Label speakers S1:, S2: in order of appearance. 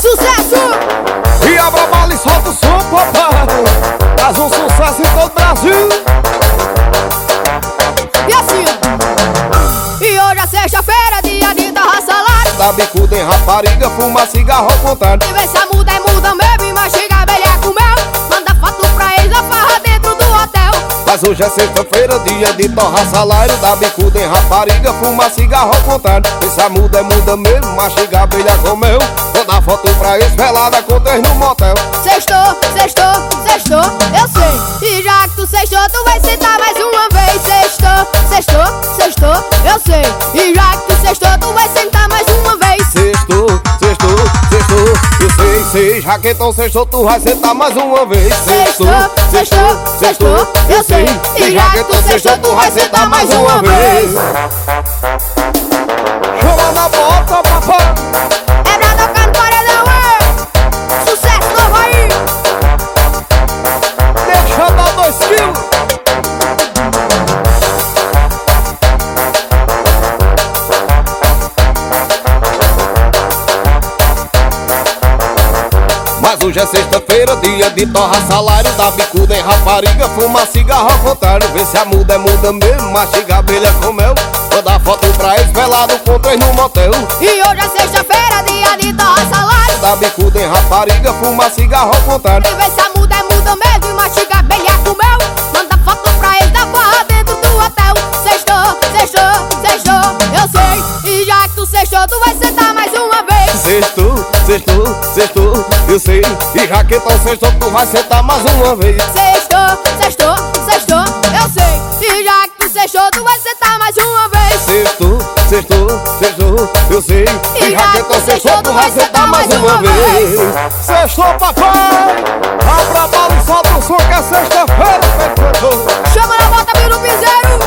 S1: Sucesso! E abra a bala e solta o som, papai Faz um sucesso em todo o Brasil.
S2: E assim, e hoje é sexta-feira, dia de torra salário
S1: Dá bicuda em rapariga, fuma cigarro ao contrário.
S2: E vê se a muda é muda mesmo
S1: hoje é sexta-feira, dia de torrar salário Dá bicuda em rapariga, fuma cigarro ao contrário. Essa muda é muda mesmo, mastiga abelha com mel Manda foto pra eles, velada com três no motel.
S2: Sextou, sextou, sextou, eu sei. E já que tu sextou, tu vai sentar mais uma vez. Sextou, sextou, sextou, eu sei. E já que tu sextou, tu vai sentar mais uma vez.
S1: Sextou, sextou, sextou Eu sei, sei, já que então sextou Tu vai sentar mais uma vez.
S2: Sextou, sextou, sextou, eu sei.
S1: E já que então sextou Tu vai sentar mais uma vez hoje é sexta-feira, dia de torra salário Dá bicuda em rapariga, fuma cigarro ao contrário Vê se a muda é muda mesmo, mastiga abelha com mel Manda foto pra eles, pelado com três no motel.
S2: E hoje é sexta-feira, dia de torra salário
S1: Dá bicuda em rapariga, fuma cigarro ao contrário.
S2: E vê se a muda é muda mesmo e mastiga abelha com mel Manda foto pra eles da farra dentro do hotel. Sextou, sextou, sextou, eu sei E já que tu sextou, tu vai sentar mais uma vez.
S1: Sextou, sextou, sextou, sei E já que então sextou, tu vai sentar mais uma vez.
S2: Sextou, sextou, sextou, eu sei E já que tu sextou, tu vai sentar mais uma vez.
S1: Sextou, sextou, sextou, eu sei E já que então sextou, tu vai sentar mais uma vez. Sextou, papai Abra a bala e solta o som que é sexta-feira,
S2: Chama na bota, vira o piseiro